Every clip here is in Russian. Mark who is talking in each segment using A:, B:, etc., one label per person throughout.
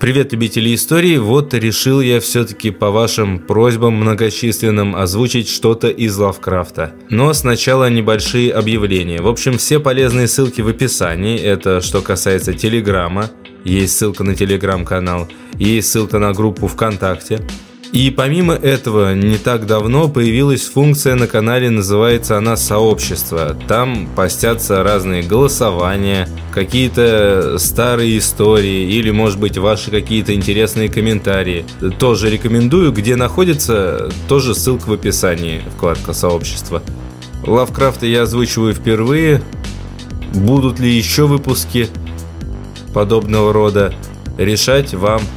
A: Привет, любители истории. Вот решил я все-таки по вашим просьбам многочисленным озвучить что-то из Лавкрафта. Но сначала небольшие объявления. В общем, все полезные ссылки в описании. Это что касается Телеграма. Есть ссылка на Телеграм-канал. Есть ссылка на группу ВКонтакте. И помимо этого, не так давно появилась функция на канале, называется она «Сообщество». Там постятся разные голосования, какие-то старые истории или, может быть, ваши какие-то интересные комментарии. Тоже рекомендую, где находится, тоже ссылка в описании, вкладка «Сообщество». Лавкрафта я озвучиваю впервые. Будут ли еще выпуски подобного рода, решать вам –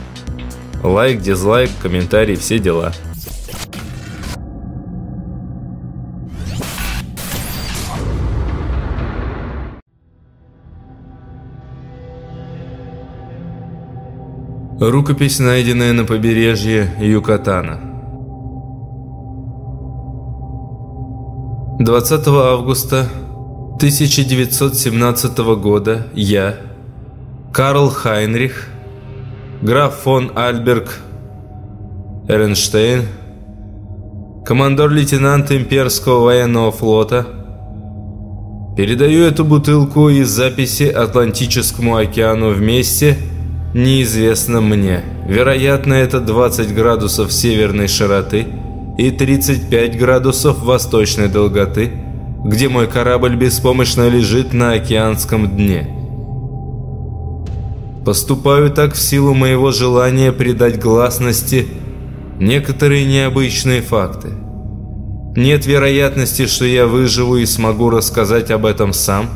A: Лайк, дизлайк, комментарий, все дела. Рукопись, найденная на побережье Юкатана. 20 августа 1917 года я, Карл Хайнрих, граф фон Альберг Эренштейн, командор-лейтенант имперского военного флота, передаю эту бутылку из записи Атлантическому океану вместе неизвестно мне. Вероятно, это 20 градусов северной широты и 35 градусов восточной долготы, где мой корабль беспомощно лежит на океанском дне. Поступаю так в силу моего желания придать гласности некоторые необычные факты. Нет вероятности, что я выживу и смогу рассказать об этом сам,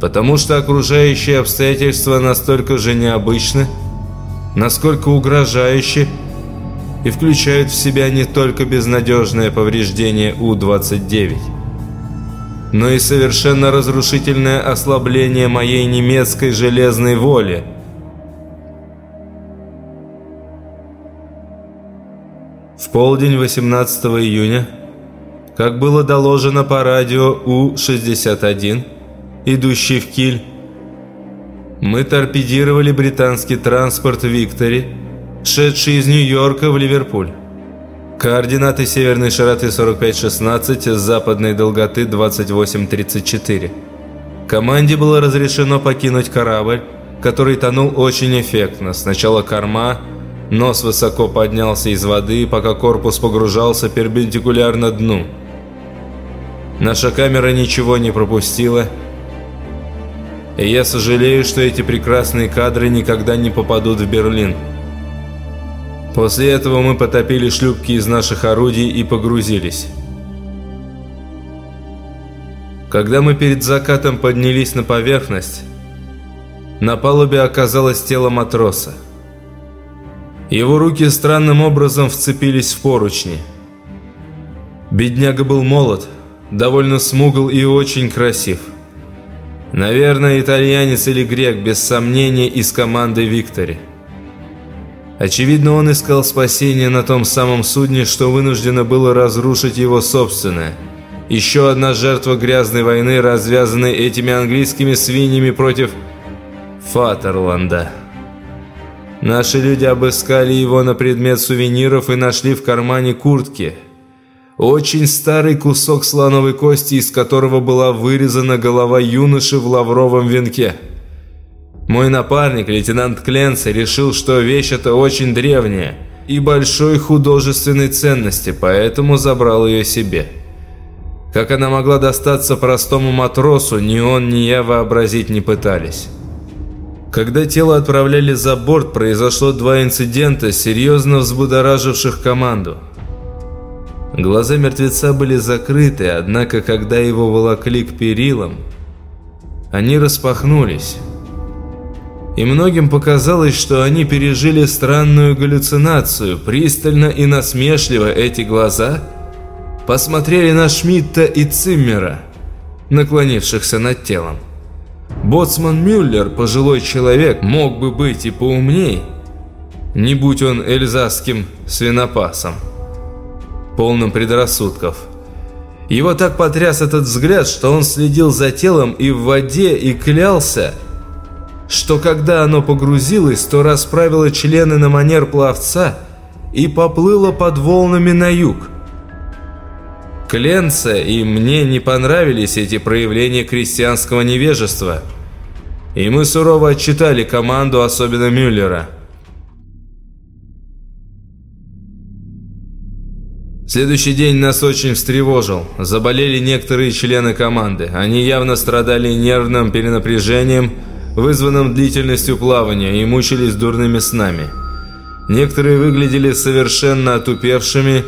A: потому что окружающие обстоятельства настолько же необычны, насколько угрожающие и включают в себя не только безнадежное повреждение У-29, но и совершенно разрушительное ослабление моей немецкой железной воли – В полдень 18 июня, как было доложено по радио У-61, идущий в Киль, мы торпедировали британский транспорт «Виктори», шедший из Нью-Йорка в Ливерпуль. Координаты северной широты 45-16 с западной долготы 28-34. Команде было разрешено покинуть корабль, который тонул очень эффектно. Сначала корма, Нос высоко поднялся из воды, пока корпус погружался перпендикулярно дну. Наша камера ничего не пропустила. И я сожалею, что эти прекрасные кадры никогда не попадут в Берлин. После этого мы потопили шлюпки из наших орудий и погрузились. Когда мы перед закатом поднялись на поверхность, на палубе оказалось тело матроса. Его руки странным образом вцепились в поручни. Бедняга был молод, довольно смугл и очень красив. Наверное, итальянец или грек, без сомнения, из команды Виктори. Очевидно, он искал спасения на том самом судне, что вынуждено было разрушить его собственное. Еще одна жертва грязной войны, развязанной этими английскими свиньями против Фатерланда. Наши люди обыскали его на предмет сувениров и нашли в кармане куртки. Очень старый кусок слоновой кости, из которого была вырезана голова юноши в лавровом венке. Мой напарник, лейтенант Кленси, решил, что вещь эта очень древняя и большой художественной ценности, поэтому забрал ее себе. Как она могла достаться простому матросу, ни он, ни я вообразить не пытались. Когда тело отправляли за борт, произошло два инцидента, серьезно взбудораживших команду. Глаза мертвеца были закрыты, однако когда его волокли к перилам, они распахнулись. И многим показалось, что они пережили странную галлюцинацию. Пристально и насмешливо эти глаза посмотрели на Шмидта и Циммера, наклонившихся над телом. Боцман Мюллер, пожилой человек, мог бы быть и поумней, не будь он эльзасским свинопасом, полным предрассудков. Его так потряс этот взгляд, что он следил за телом и в воде и клялся, что когда оно погрузилось, то расправило члены на манер пловца и поплыло под волнами на юг. Кленца и мне не понравились эти проявления крестьянского невежества, и мы сурово отчитали команду, особенно Мюллера. Следующий день нас очень встревожил. Заболели некоторые члены команды. Они явно страдали нервным перенапряжением, вызванным длительностью плавания, и мучились дурными снами. Некоторые выглядели совершенно отупевшими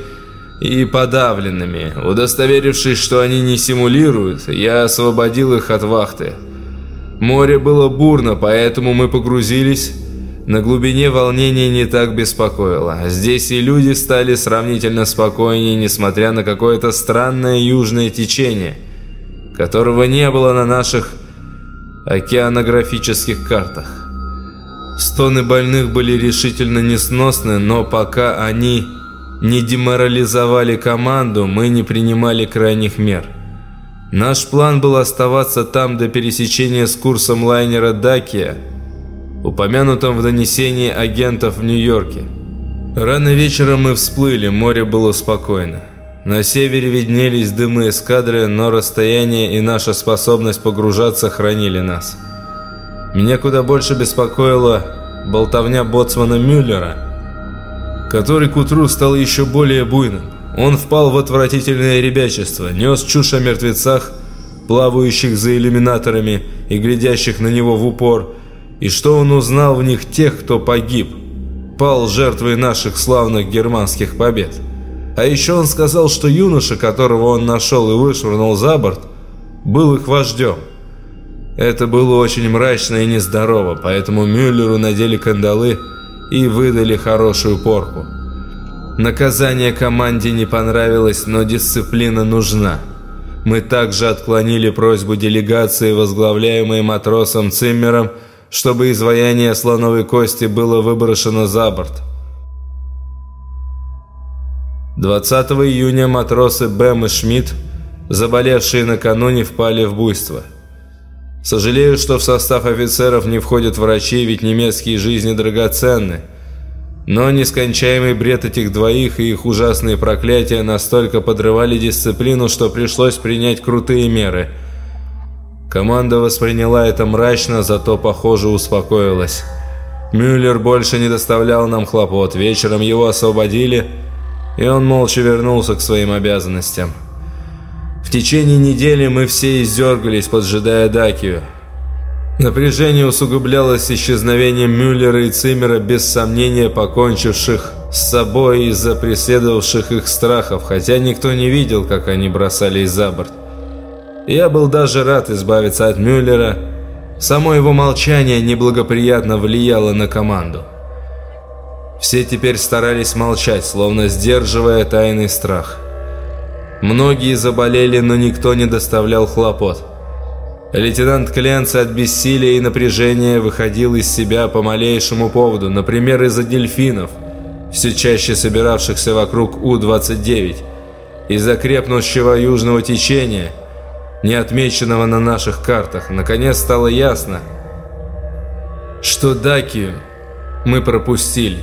A: и подавленными. Удостоверившись, что они не симулируют, я освободил их от вахты. Море было бурно, поэтому мы погрузились. На глубине волнение не так беспокоило. Здесь и люди стали сравнительно спокойнее, несмотря на какое-то странное южное течение, которого не было на наших океанографических картах. Стоны больных были решительно несносны, но пока они не деморализовали команду, мы не принимали крайних мер. Наш план был оставаться там до пересечения с курсом лайнера «Дакия», упомянутым в донесении агентов в Нью-Йорке. Рано вечером мы всплыли, море было спокойно. На севере виднелись дымы эскадры, но расстояние и наша способность погружаться хранили нас. Меня куда больше беспокоила болтовня боцмана Мюллера, который к утру стал еще более буйным. Он впал в отвратительное ребячество, нес чушь о мертвецах, плавающих за иллюминаторами и глядящих на него в упор, и что он узнал в них тех, кто погиб, пал жертвой наших славных германских побед. А еще он сказал, что юноша, которого он нашел и вышвырнул за борт, был их вождем. Это было очень мрачно и нездорово, поэтому Мюллеру надели кандалы и выдали хорошую порку. Наказание команде не понравилось, но дисциплина нужна. Мы также отклонили просьбу делегации, возглавляемой матросом Циммером, чтобы изваяние слоновой кости было выброшено за борт. 20 июня матросы Бэм и Шмидт, заболевшие накануне, впали в буйство. Сожалею, что в состав офицеров не входят врачи, ведь немецкие жизни драгоценны. Но нескончаемый бред этих двоих и их ужасные проклятия настолько подрывали дисциплину, что пришлось принять крутые меры. Команда восприняла это мрачно, зато, похоже, успокоилась. Мюллер больше не доставлял нам хлопот. Вечером его освободили – и он молча вернулся к своим обязанностям. В течение недели мы все издергались, поджидая Дакию. Напряжение усугублялось исчезновением Мюллера и Циммера, без сомнения покончивших с собой из-за преследовавших их страхов, хотя никто не видел, как они бросались за борт. Я был даже рад избавиться от Мюллера. Само его молчание неблагоприятно влияло на команду. Все теперь старались молчать, словно сдерживая тайный страх. Многие заболели, но никто не доставлял хлопот. Лейтенант Кленц от бессилия и напряжения выходил из себя по малейшему поводу, например, из-за дельфинов, все чаще собиравшихся вокруг У-29, из-за крепнущего южного течения, не отмеченного на наших картах. Наконец стало ясно, что Дакию мы пропустили.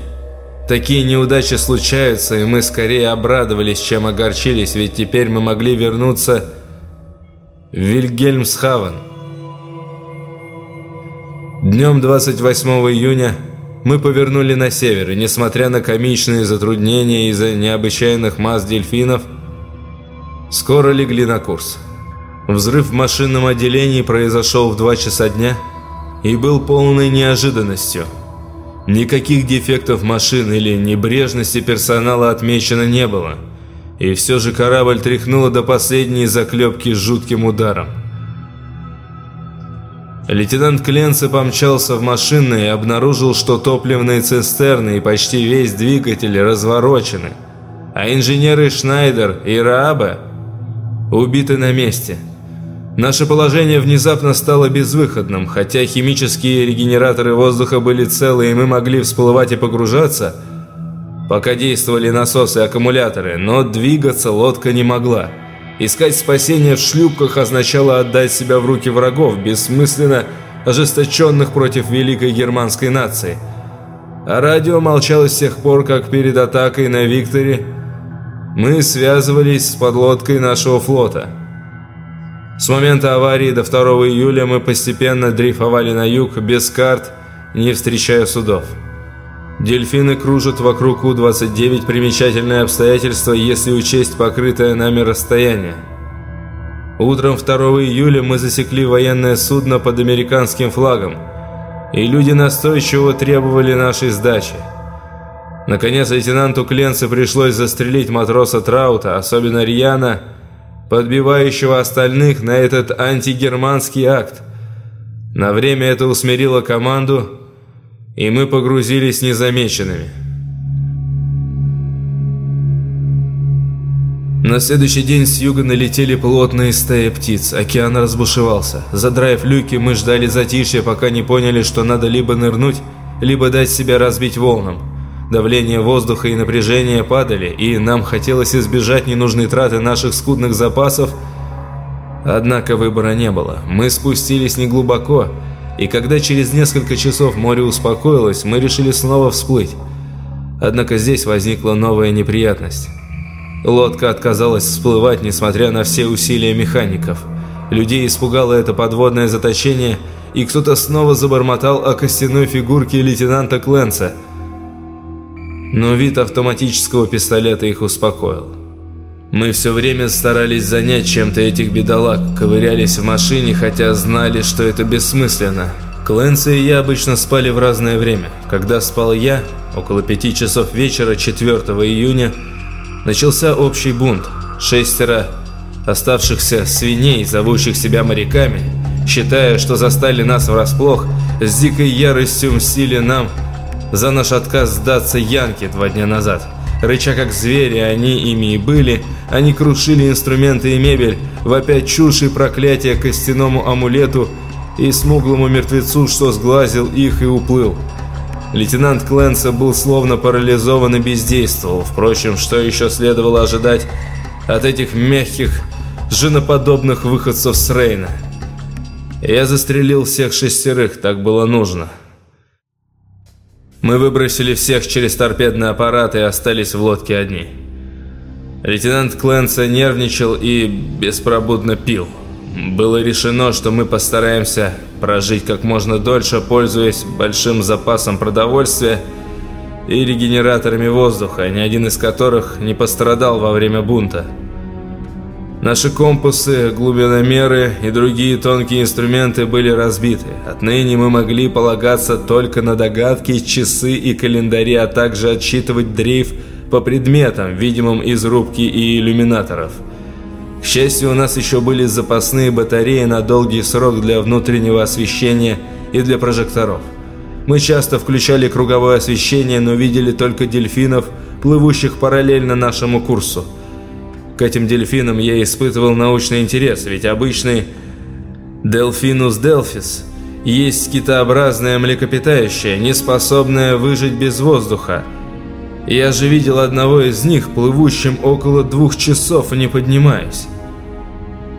A: Такие неудачи случаются, и мы скорее обрадовались, чем огорчились, ведь теперь мы могли вернуться в Вильгельмсхавен. Днем 28 июня мы повернули на север, и несмотря на комичные затруднения из-за необычайных масс дельфинов, скоро легли на курс. Взрыв в машинном отделении произошел в 2 часа дня и был полной неожиданностью – Никаких дефектов машин или небрежности персонала отмечено не было. И все же корабль тряхнуло до последней заклепки с жутким ударом. Лейтенант Кленце помчался в машину и обнаружил, что топливные цистерны и почти весь двигатель разворочены, а инженеры Шнайдер и Раабе убиты на месте – Наше положение внезапно стало безвыходным, хотя химические регенераторы воздуха были целы и мы могли всплывать и погружаться, пока действовали насосы и аккумуляторы, но двигаться лодка не могла. Искать спасение в шлюпках означало отдать себя в руки врагов, бессмысленно ожесточенных против великой германской нации. А радио молчало с тех пор, как перед атакой на Викторе мы связывались с подлодкой нашего флота. С момента аварии до 2 июля мы постепенно дрейфовали на юг без карт, не встречая судов. Дельфины кружат вокруг У-29 примечательное обстоятельство, если учесть покрытое нами расстояние. Утром 2 июля мы засекли военное судно под американским флагом, и люди настойчиво требовали нашей сдачи. Наконец, лейтенанту Кленце пришлось застрелить матроса Траута, особенно Рьяна, подбивающего остальных на этот антигерманский акт. На время это усмирило команду, и мы погрузились незамеченными. На следующий день с юга налетели плотные стаи птиц, океан разбушевался. Задраив люки, мы ждали затишья, пока не поняли, что надо либо нырнуть, либо дать себя разбить волнам. Давление воздуха и напряжение падали, и нам хотелось избежать ненужной траты наших скудных запасов. Однако выбора не было. Мы спустились неглубоко, и когда через несколько часов море успокоилось, мы решили снова всплыть. Однако здесь возникла новая неприятность. Лодка отказалась всплывать, несмотря на все усилия механиков. Людей испугало это подводное заточение, и кто-то снова забормотал о костяной фигурке лейтенанта Кленса. Но вид автоматического пистолета их успокоил. Мы все время старались занять чем-то этих бедолаг, ковырялись в машине, хотя знали, что это бессмысленно. Кленси и я обычно спали в разное время. Когда спал я, около пяти часов вечера 4 июня, Начался общий бунт. Шестеро оставшихся свиней, зовущих себя моряками, считая, что застали нас врасплох, с дикой яростью мстили нам за наш отказ сдаться Янке два дня назад. Рыча как звери, они ими и были, они крушили инструменты и мебель, вопя чушь и проклятие костяному амулету и смуглому мертвецу, что сглазил их и уплыл. Лейтенант Кленса был словно парализован и бездействовал. Впрочем, что еще следовало ожидать от этих мягких, женоподобных выходцев с Рейна? Я застрелил всех шестерых, так было нужно. Мы выбросили всех через торпедный аппарат и остались в лодке одни. Лейтенант Кленса нервничал и беспробудно пил. Было решено, что мы постараемся прожить как можно дольше, пользуясь большим запасом продовольствия и регенераторами воздуха, ни один из которых не пострадал во время бунта. Наши компасы, глубиномеры и другие тонкие инструменты были разбиты. Отныне мы могли полагаться только на догадки, часы и календари, а также отсчитывать дрейф по предметам, видимым из рубки и иллюминаторов – к счастью, у нас еще были запасные батареи на долгий срок для внутреннего освещения и для прожекторов. Мы часто включали круговое освещение, но видели только дельфинов, плывущих параллельно нашему курсу. К этим дельфинам я испытывал научный интерес, ведь обычный Delphinus delphis есть китообразное млекопитающее, не способное выжить без воздуха. Я же видел одного из них, плывущим около двух часов, не поднимаясь.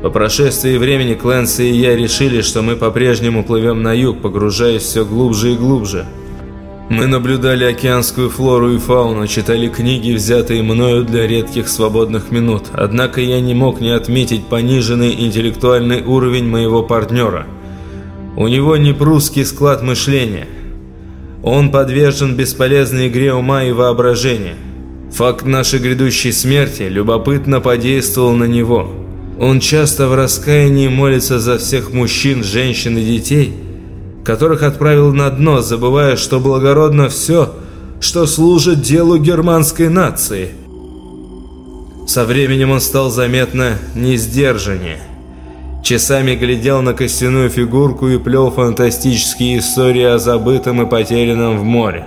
A: По прошествии времени Клэнси и я решили, что мы по-прежнему плывем на юг, погружаясь все глубже и глубже. Мы наблюдали океанскую флору и фауну, читали книги, взятые мною для редких свободных минут. Однако я не мог не отметить пониженный интеллектуальный уровень моего партнера. У него не прусский склад мышления. Он подвержен бесполезной игре ума и воображения. Факт нашей грядущей смерти любопытно подействовал на него. Он часто в раскаянии молится за всех мужчин, женщин и детей, которых отправил на дно, забывая, что благородно все, что служит делу германской нации. Со временем он стал заметно несдержаннее. Часами глядел на костяную фигурку и плел фантастические истории о забытом и потерянном в море.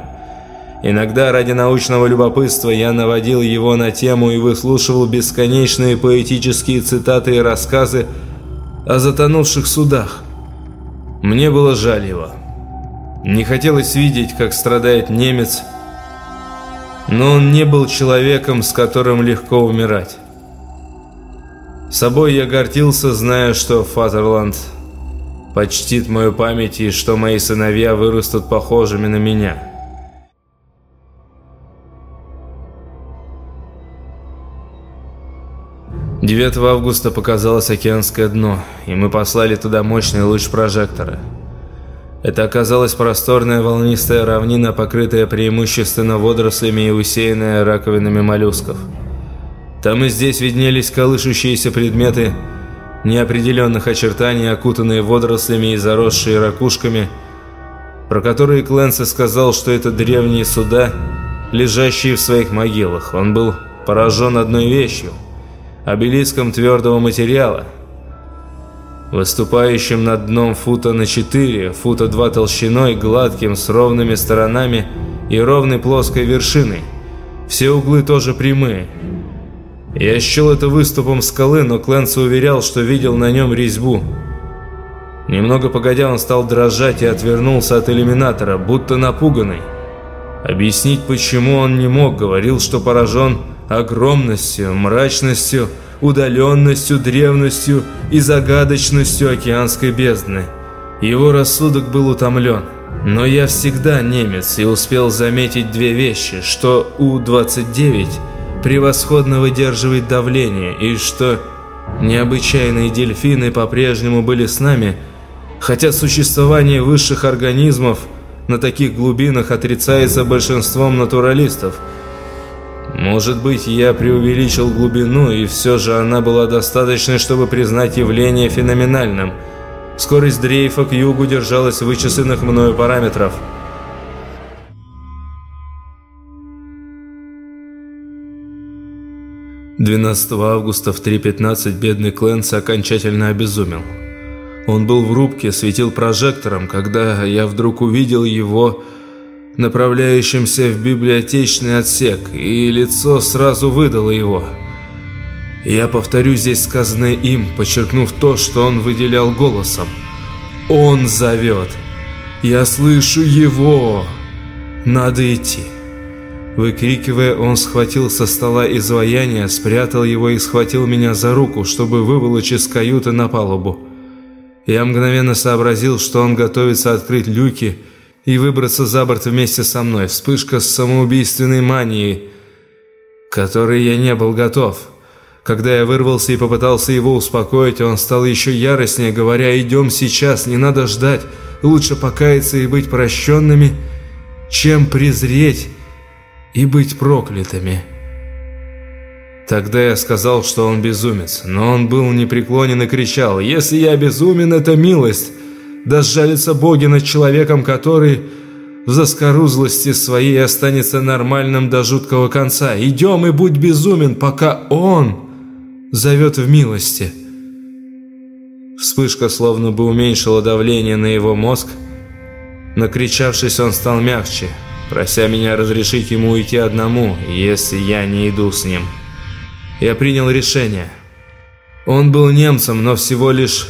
A: Иногда ради научного любопытства я наводил его на тему и выслушивал бесконечные поэтические цитаты и рассказы о затонувших судах. Мне было жаль его. Не хотелось видеть, как страдает немец, но он не был человеком, с которым легко умирать. Собой я гордился, зная, что Фатерланд почтит мою память и что мои сыновья вырастут похожими на меня. Девятого августа показалось океанское дно, и мы послали туда мощный луч прожектора. Это оказалась просторная волнистая равнина, покрытая преимущественно водорослями и усеянная раковинами моллюсков. Там и здесь виднелись колышущиеся предметы неопределенных очертаний, окутанные водорослями и заросшие ракушками, про которые Кленси сказал, что это древние суда, лежащие в своих могилах. Он был поражен одной вещью – обелиском твердого материала, выступающим над дном фута на 4, фута 2 толщиной, гладким, с ровными сторонами и ровной плоской вершиной. Все углы тоже прямые – я счел это выступом скалы, но Клэнс уверял, что видел на нем резьбу. Немного погодя, он стал дрожать и отвернулся от иллюминатора, будто напуганный. Объяснить, почему он не мог, говорил, что поражен огромностью, мрачностью, удаленностью, древностью и загадочностью океанской бездны. Его рассудок был утомлен. Но я всегда немец и успел заметить две вещи, что У-29 превосходно выдерживает давление, и что необычайные дельфины по-прежнему были с нами, хотя существование высших организмов на таких глубинах отрицается большинством натуралистов. Может быть, я преувеличил глубину, и все же она была достаточной, чтобы признать явление феноменальным. Скорость дрейфа к югу держалась вычисленных мною параметров – 12 августа в 3.15 бедный Клэнс окончательно обезумел. Он был в рубке, светил прожектором, когда я вдруг увидел его направляющимся в библиотечный отсек, и лицо сразу выдало его. Я повторю здесь сказанное им, подчеркнув то, что он выделял голосом. «Он зовет! Я слышу его! Надо идти!» Выкрикивая, он схватил со стола изваяние, спрятал его и схватил меня за руку, чтобы выволочь из каюты на палубу. Я мгновенно сообразил, что он готовится открыть люки и выбраться за борт вместе со мной. Вспышка с самоубийственной манией, которой я не был готов. Когда я вырвался и попытался его успокоить, он стал еще яростнее, говоря «Идем сейчас, не надо ждать, лучше покаяться и быть прощенными, чем презреть» и быть проклятыми. Тогда я сказал, что он безумец, но он был непреклонен и кричал, «Если я безумен, это милость, да сжалится боги над человеком, который в заскорузлости своей останется нормальным до жуткого конца. Идем и будь безумен, пока он зовет в милости». Вспышка словно бы уменьшила давление на его мозг. Накричавшись, он стал мягче – прося меня разрешить ему уйти одному, если я не иду с ним. Я принял решение. Он был немцем, но всего лишь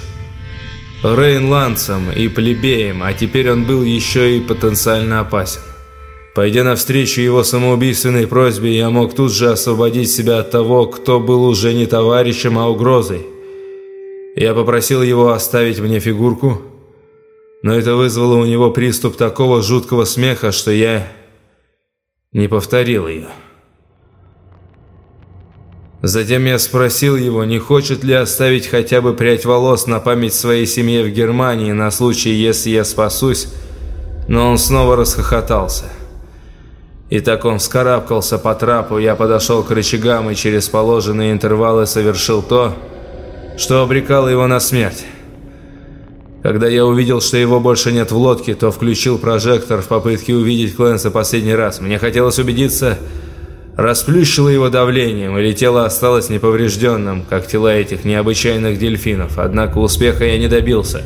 A: рейнландцем и плебеем, а теперь он был еще и потенциально опасен. Пойдя навстречу его самоубийственной просьбе, я мог тут же освободить себя от того, кто был уже не товарищем, а угрозой. Я попросил его оставить мне фигурку, но это вызвало у него приступ такого жуткого смеха, что я не повторил ее. Затем я спросил его, не хочет ли оставить хотя бы прядь волос на память своей семье в Германии на случай, если я спасусь, но он снова расхохотался. И так он вскарабкался по трапу, я подошел к рычагам и через положенные интервалы совершил то, что обрекало его на смерть. Когда я увидел, что его больше нет в лодке, то включил прожектор в попытке увидеть Клэнса последний раз. Мне хотелось убедиться, расплющило его давлением, или тело осталось неповрежденным, как тела этих необычайных дельфинов. Однако успеха я не добился,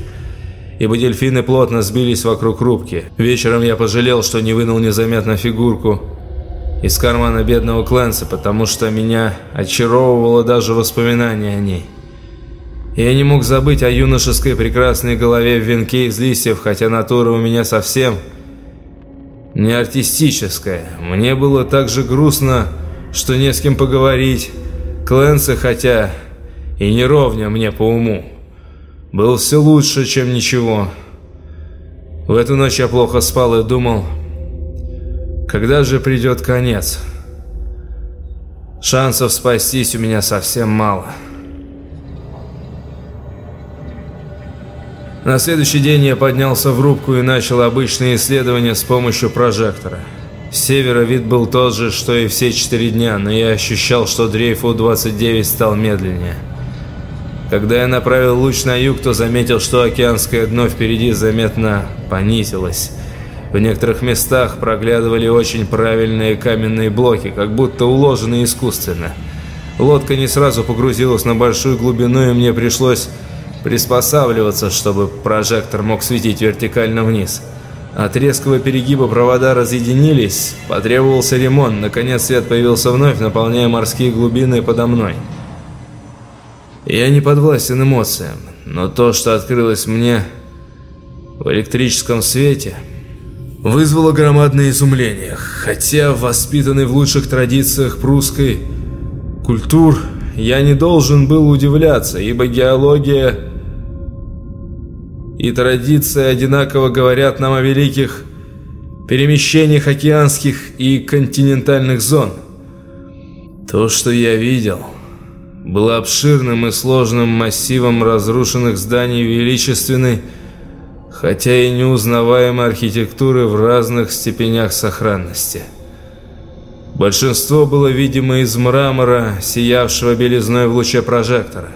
A: ибо дельфины плотно сбились вокруг рубки. Вечером я пожалел, что не вынул незаметно фигурку из кармана бедного Клэнса, потому что меня очаровывало даже воспоминание о ней. Я не мог забыть о юношеской прекрасной голове в венке из листьев, хотя натура у меня совсем не артистическая. Мне было так же грустно, что не с кем поговорить. Клэнса, хотя и не ровня мне по уму. был все лучше, чем ничего. В эту ночь я плохо спал и думал, когда же придет конец? Шансов спастись у меня совсем мало. На следующий день я поднялся в рубку и начал обычные исследования с помощью прожектора. С севера вид был тот же, что и все четыре дня, но я ощущал, что дрейф У-29 стал медленнее. Когда я направил луч на юг, то заметил, что океанское дно впереди заметно понизилось. В некоторых местах проглядывали очень правильные каменные блоки, как будто уложенные искусственно. Лодка не сразу погрузилась на большую глубину, и мне пришлось приспосабливаться, чтобы прожектор мог светить вертикально вниз. От резкого перегиба провода разъединились, потребовался ремонт, наконец свет появился вновь, наполняя морские глубины подо мной. Я не подвластен эмоциям, но то, что открылось мне в электрическом свете, вызвало громадное изумление, хотя воспитанный в лучших традициях прусской культур, я не должен был удивляться, ибо геология и традиции одинаково говорят нам о великих перемещениях океанских и континентальных зон. То, что я видел, было обширным и сложным массивом разрушенных зданий величественной, хотя и неузнаваемой архитектуры в разных степенях сохранности. Большинство было видимо из мрамора, сиявшего белизной в луче прожектора.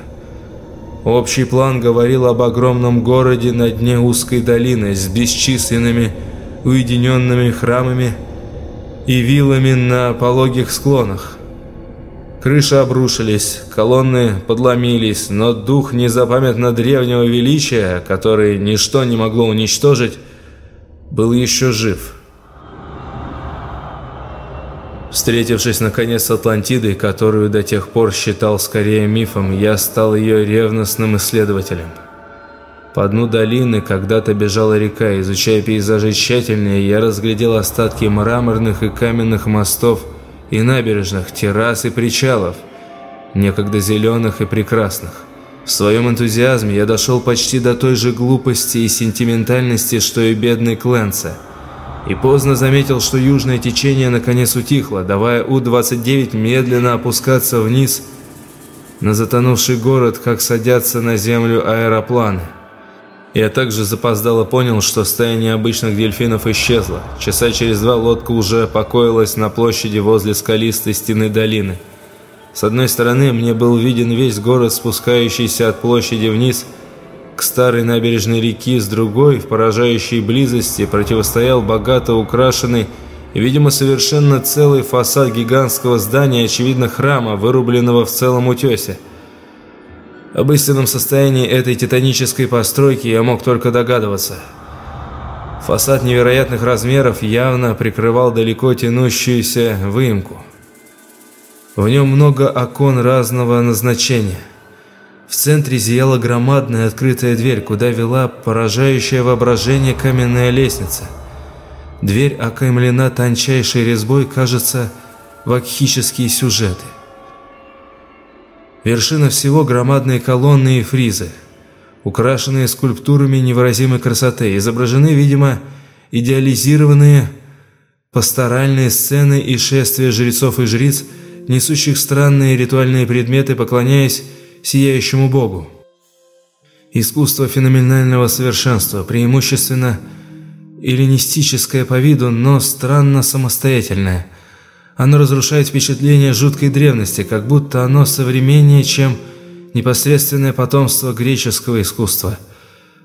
A: Общий план говорил об огромном городе на дне узкой долины с бесчисленными уединенными храмами и виллами на пологих склонах. Крыши обрушились, колонны подломились, но дух незапамятно древнего величия, который ничто не могло уничтожить, был еще жив. Встретившись наконец с Атлантидой, которую до тех пор считал скорее мифом, я стал ее ревностным исследователем. По дну долины когда-то бежала река, изучая пейзажи тщательнее, я разглядел остатки мраморных и каменных мостов и набережных, террас и причалов, некогда зеленых и прекрасных. В своем энтузиазме я дошел почти до той же глупости и сентиментальности, что и бедный Кленце – и поздно заметил, что южное течение наконец утихло, давая У-29 медленно опускаться вниз на затонувший город, как садятся на землю аэропланы. Я также запоздало понял, что стая необычных дельфинов исчезла. Часа через два лодка уже покоилась на площади возле скалистой стены долины. С одной стороны мне был виден весь город, спускающийся от площади вниз – к старой набережной реки с другой, в поражающей близости, противостоял богато украшенный видимо, совершенно целый фасад гигантского здания, очевидно, храма, вырубленного в целом утесе. Об истинном состоянии этой титанической постройки я мог только догадываться. Фасад невероятных размеров явно прикрывал далеко тянущуюся выемку. В нем много окон разного назначения – в центре зияла громадная открытая дверь, куда вела поражающее воображение каменная лестница. Дверь окаймлена тончайшей резьбой, кажется, вакхические сюжеты. Вершина всего громадные колонны и фризы, украшенные скульптурами невыразимой красоты, изображены, видимо, идеализированные пасторальные сцены и шествия жрецов и жриц, несущих странные ритуальные предметы, поклоняясь сияющему Богу. Искусство феноменального совершенства, преимущественно эллинистическое по виду, но странно самостоятельное. Оно разрушает впечатление жуткой древности, как будто оно современнее, чем непосредственное потомство греческого искусства.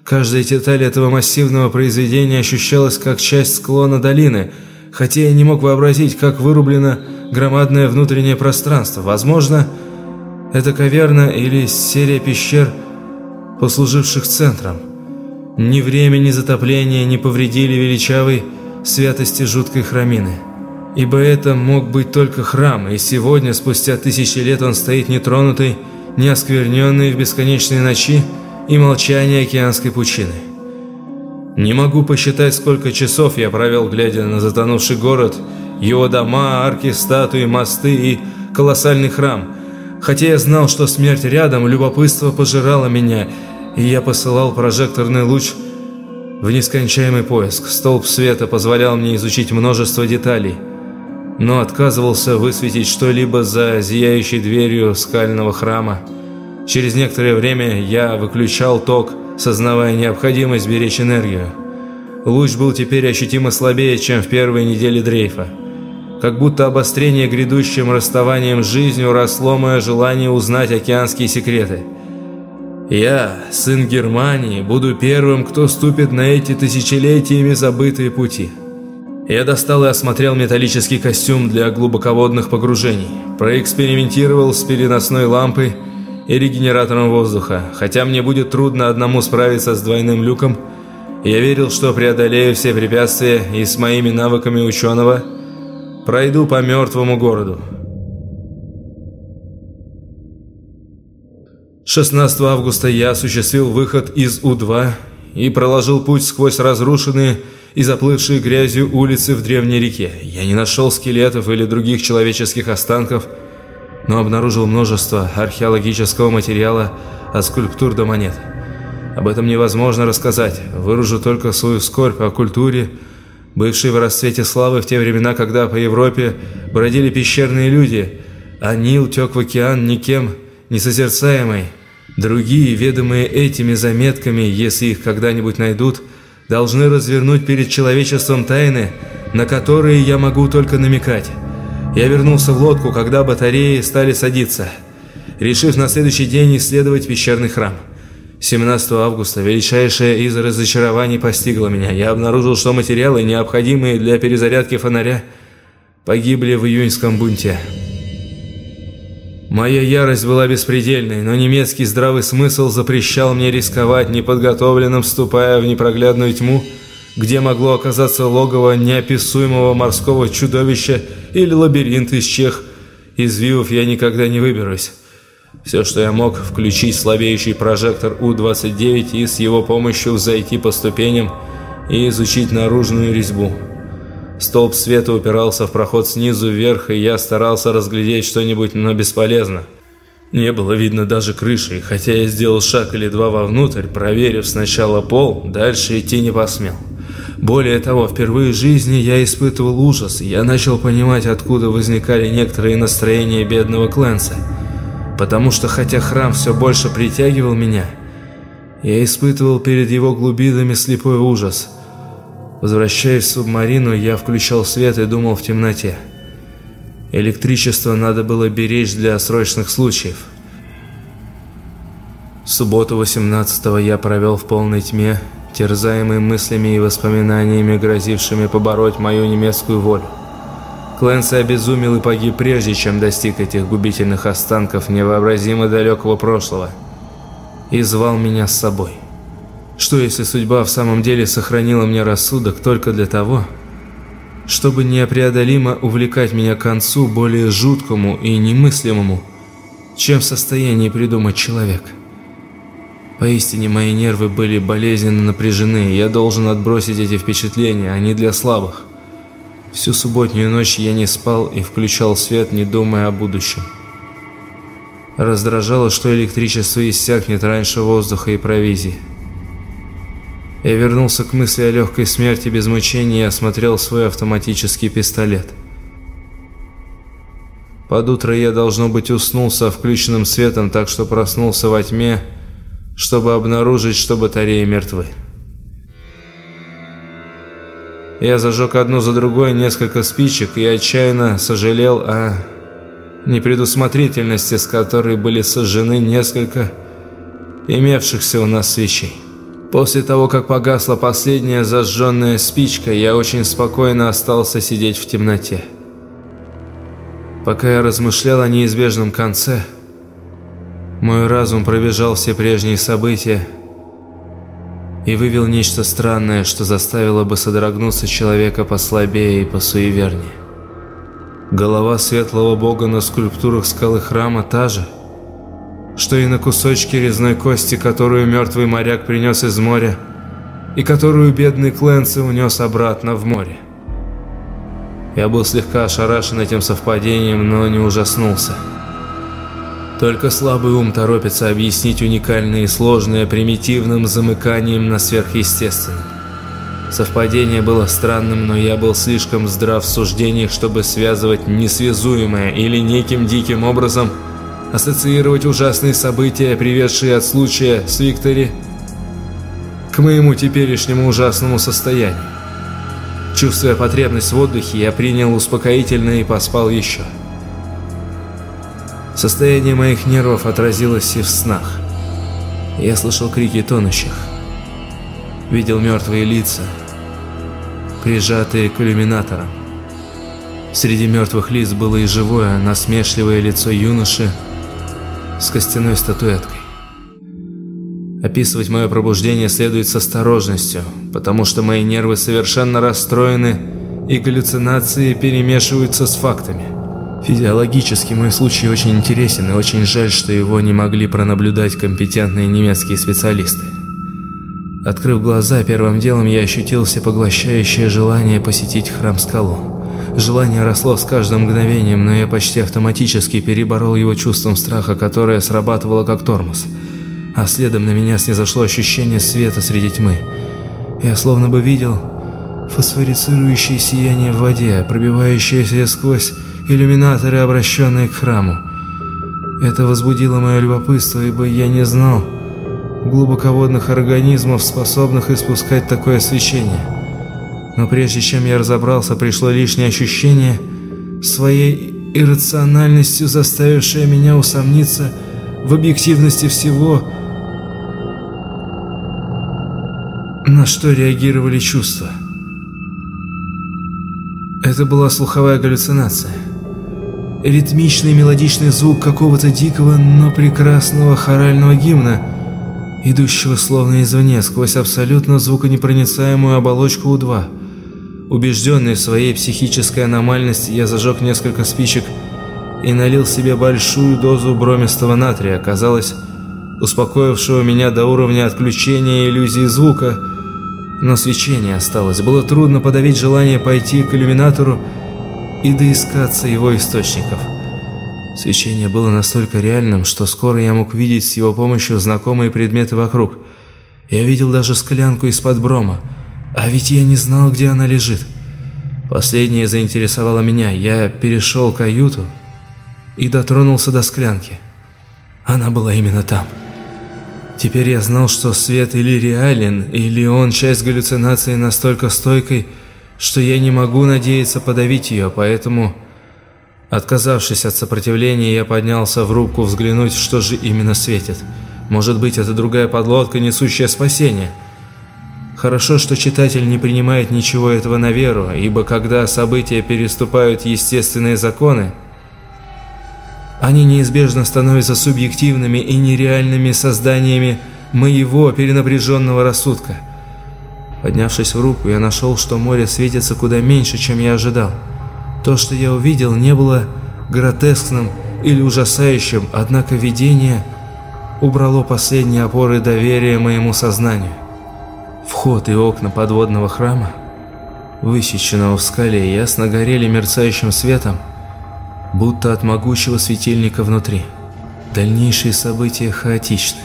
A: Каждая деталь этого массивного произведения ощущалась как часть склона долины, хотя я не мог вообразить, как вырублено громадное внутреннее пространство. Возможно, это каверна или серия пещер, послуживших центром. Ни время, ни затопление не повредили величавой святости жуткой храмины. Ибо это мог быть только храм, и сегодня, спустя тысячи лет, он стоит нетронутый, не оскверненный в бесконечной ночи и молчании океанской пучины. Не могу посчитать, сколько часов я провел, глядя на затонувший город, его дома, арки, статуи, мосты и колоссальный храм – Хотя я знал, что смерть рядом, любопытство пожирало меня, и я посылал прожекторный луч в нескончаемый поиск. Столб света позволял мне изучить множество деталей, но отказывался высветить что-либо за зияющей дверью скального храма. Через некоторое время я выключал ток, сознавая необходимость беречь энергию. Луч был теперь ощутимо слабее, чем в первые недели дрейфа. Как будто обострение грядущим расставанием с жизнью росло мое желание узнать океанские секреты. Я, сын Германии, буду первым, кто ступит на эти тысячелетиями забытые пути. Я достал и осмотрел металлический костюм для глубоководных погружений, проэкспериментировал с переносной лампой и регенератором воздуха. Хотя мне будет трудно одному справиться с двойным люком, я верил, что преодолею все препятствия и с моими навыками ученого – Пройду по мертвому городу. 16 августа я осуществил выход из У-2 и проложил путь сквозь разрушенные и заплывшие грязью улицы в древней реке. Я не нашел скелетов или других человеческих останков, но обнаружил множество археологического материала от скульптур до монет. Об этом невозможно рассказать, выражу только свою скорбь о культуре, бывший в расцвете славы в те времена, когда по Европе бродили пещерные люди, а Нил тек в океан никем не созерцаемый. Другие, ведомые этими заметками, если их когда-нибудь найдут, должны развернуть перед человечеством тайны, на которые я могу только намекать. Я вернулся в лодку, когда батареи стали садиться, решив на следующий день исследовать пещерный храм. 17 августа величайшее из разочарований постигло меня. Я обнаружил, что материалы, необходимые для перезарядки фонаря, погибли в июньском бунте. Моя ярость была беспредельной, но немецкий здравый смысл запрещал мне рисковать неподготовленным, вступая в непроглядную тьму, где могло оказаться логово неописуемого морского чудовища или лабиринт из чех. Из вивов я никогда не выберусь. Все, что я мог, включить слабеющий прожектор У-29 и с его помощью зайти по ступеням и изучить наружную резьбу. Столб света упирался в проход снизу вверх, и я старался разглядеть что-нибудь, но бесполезно. Не было видно даже крыши, хотя я сделал шаг или два вовнутрь, проверив сначала пол, дальше идти не посмел. Более того, впервые в жизни я испытывал ужас, и я начал понимать, откуда возникали некоторые настроения бедного Клэнса потому что хотя храм все больше притягивал меня, я испытывал перед его глубинами слепой ужас. Возвращаясь в субмарину, я включал свет и думал в темноте. Электричество надо было беречь для срочных случаев. Субботу 18-го я провел в полной тьме, терзаемый мыслями и воспоминаниями, грозившими побороть мою немецкую волю. Клэнси обезумел и погиб прежде, чем достиг этих губительных останков невообразимо далекого прошлого. И звал меня с собой. Что если судьба в самом деле сохранила мне рассудок только для того, чтобы непреодолимо увлекать меня к концу более жуткому и немыслимому, чем в состоянии придумать человек? Поистине мои нервы были болезненно напряжены, я должен отбросить эти впечатления, они для слабых. Всю субботнюю ночь я не спал и включал свет, не думая о будущем. Раздражало, что электричество иссякнет раньше воздуха и провизии. Я вернулся к мысли о легкой смерти без мучений и осмотрел свой автоматический пистолет. Под утро я, должно быть, уснул со включенным светом, так что проснулся во тьме, чтобы обнаружить, что батареи мертвы. Я зажег одну за другой несколько спичек и отчаянно сожалел о непредусмотрительности, с которой были сожжены несколько имевшихся у нас свечей. После того, как погасла последняя зажженная спичка, я очень спокойно остался сидеть в темноте. Пока я размышлял о неизбежном конце, мой разум пробежал все прежние события, и вывел нечто странное, что заставило бы содрогнуться человека послабее и посуевернее. Голова светлого бога на скульптурах скалы храма та же, что и на кусочке резной кости, которую мертвый моряк принес из моря, и которую бедный Кленси унес обратно в море. Я был слегка ошарашен этим совпадением, но не ужаснулся. Только слабый ум торопится объяснить уникальное и сложное примитивным замыканием на сверхъестественном. Совпадение было странным, но я был слишком здрав в суждениях, чтобы связывать несвязуемое или неким диким образом ассоциировать ужасные события, приведшие от случая с Виктори, к моему теперешнему ужасному состоянию. Чувствуя потребность в отдыхе, я принял успокоительное и поспал еще. Состояние моих нервов отразилось и в снах. Я слышал крики тонущих, видел мертвые лица, прижатые к иллюминаторам. Среди мертвых лиц было и живое, насмешливое лицо юноши с костяной статуэткой. Описывать мое пробуждение следует с осторожностью, потому что мои нервы совершенно расстроены и галлюцинации перемешиваются с фактами. Физиологически мой случай очень интересен и очень жаль, что его не могли пронаблюдать компетентные немецкие специалисты. Открыв глаза, первым делом я ощутил всепоглощающее желание посетить храм-скалу. Желание росло с каждым мгновением, но я почти автоматически переборол его чувством страха, которое срабатывало как тормоз. А следом на меня снизошло ощущение света среди тьмы. Я словно бы видел фосфорицирующее сияние в воде, пробивающееся сквозь иллюминаторы, обращенные к храму. Это возбудило мое любопытство, ибо я не знал глубоководных организмов, способных испускать такое свечение. Но прежде чем я разобрался, пришло лишнее ощущение, своей иррациональностью заставившее меня усомниться в объективности всего, на что реагировали чувства. Это была слуховая галлюцинация ритмичный мелодичный звук какого-то дикого, но прекрасного хорального гимна, идущего словно извне, сквозь абсолютно звуконепроницаемую оболочку У-2. Убежденный в своей психической аномальности, я зажег несколько спичек и налил себе большую дозу бромистого натрия, казалось, успокоившего меня до уровня отключения иллюзии звука, но свечение осталось. Было трудно подавить желание пойти к иллюминатору и доискаться его источников. Свечение было настолько реальным, что скоро я мог видеть с его помощью знакомые предметы вокруг. Я видел даже склянку из-под брома, а ведь я не знал, где она лежит. Последнее заинтересовало меня. Я перешел каюту и дотронулся до склянки. Она была именно там. Теперь я знал, что свет или реален, или он часть галлюцинации настолько стойкой, что я не могу надеяться подавить ее, поэтому, отказавшись от сопротивления, я поднялся в рубку взглянуть, что же именно светит. Может быть, это другая подлодка, несущая спасение. Хорошо, что читатель не принимает ничего этого на веру, ибо когда события переступают естественные законы, они неизбежно становятся субъективными и нереальными созданиями моего перенапряженного рассудка – Поднявшись в руку, я нашел, что море светится куда меньше, чем я ожидал. То, что я увидел, не было гротескным или ужасающим, однако видение убрало последние опоры доверия моему сознанию. Вход и окна подводного храма, высеченного в скале, ясно горели мерцающим светом, будто от могучего светильника внутри. Дальнейшие события хаотичны.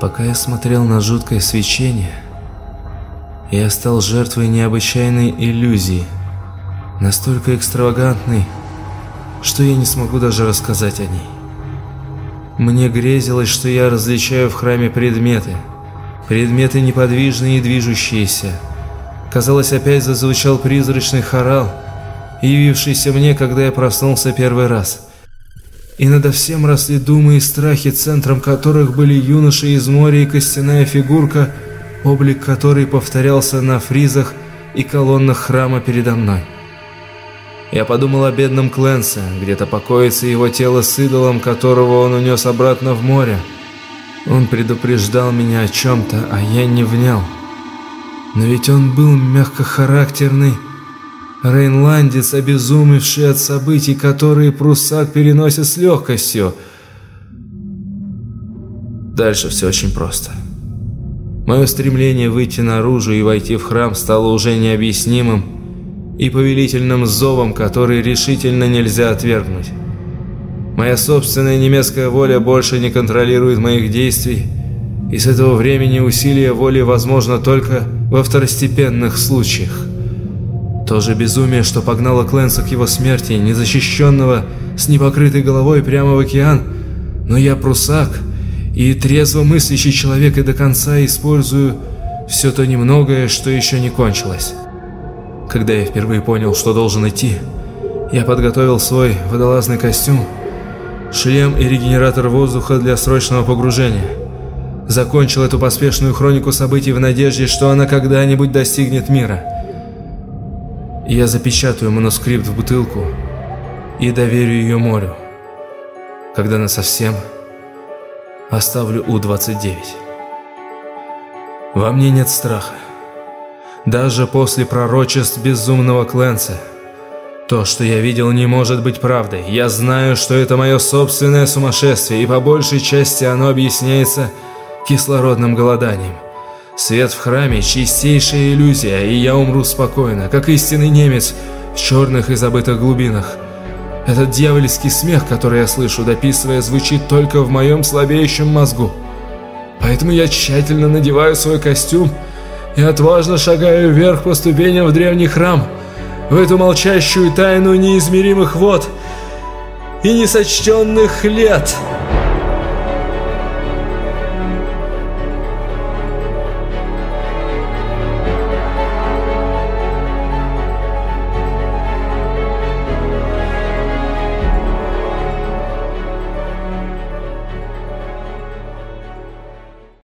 A: Пока я смотрел на жуткое свечение, я стал жертвой необычайной иллюзии, настолько экстравагантной, что я не смогу даже рассказать о ней. Мне грезилось, что я различаю в храме предметы, предметы неподвижные и движущиеся. Казалось, опять зазвучал призрачный хорал, явившийся мне, когда я проснулся первый раз. И надо всем росли думы и страхи, центром которых были юноша из моря и костяная фигурка – облик которой повторялся на фризах и колоннах храма передо мной. Я подумал о бедном Кленсе, где-то покоится его тело с идолом, которого он унес обратно в море. Он предупреждал меня о чем-то, а я не внял. Но ведь он был мягкохарактерный рейнландец, обезумевший от событий, которые пруссак переносит с легкостью. Дальше все очень просто. Мое стремление выйти наружу и войти в храм стало уже необъяснимым и повелительным зовом, который решительно нельзя отвергнуть. Моя собственная немецкая воля больше не контролирует моих действий, и с этого времени усилие воли возможно только во второстепенных случаях. То же безумие, что погнало Кленса к его смерти, незащищенного, с непокрытой головой прямо в океан, но я прусак и трезво мыслящий человек и до конца использую все то немногое, что еще не кончилось. Когда я впервые понял, что должен идти, я подготовил свой водолазный костюм, шлем и регенератор воздуха для срочного погружения. Закончил эту поспешную хронику событий в надежде, что она когда-нибудь достигнет мира. Я запечатаю манускрипт в бутылку и доверю ее морю, когда насовсем оставлю У-29. Во мне нет страха. Даже после пророчеств безумного Кленса – то, что я видел, не может быть правдой. Я знаю, что это мое собственное сумасшествие, и по большей части оно объясняется кислородным голоданием. Свет в храме – чистейшая иллюзия, и я умру спокойно, как истинный немец в черных и забытых глубинах. Этот дьявольский смех, который я слышу, дописывая, звучит только в моем слабеющем мозгу. Поэтому я тщательно надеваю свой костюм и отважно шагаю вверх по ступеням в древний храм – в эту молчащую тайну неизмеримых вод и несочтенных лет.